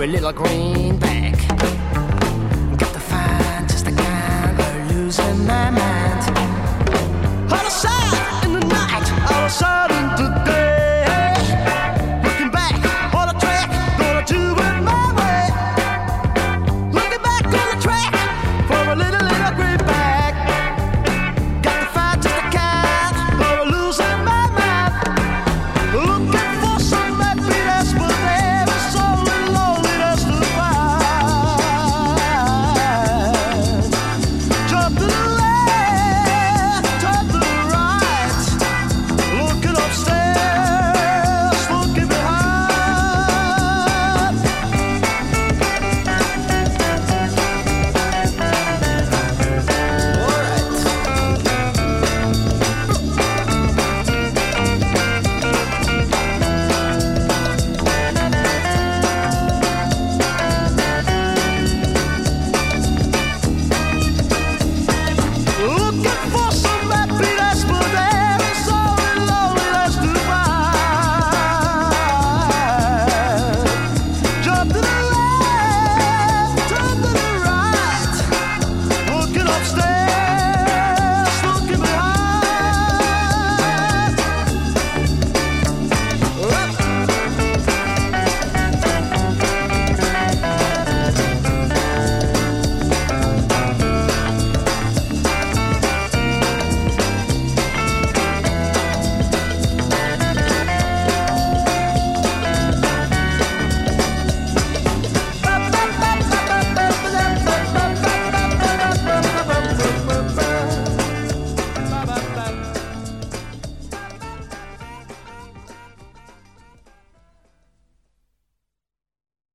A little green bag. Got to find just the kind of losing my mind. Out of sight in the night, out of sight in the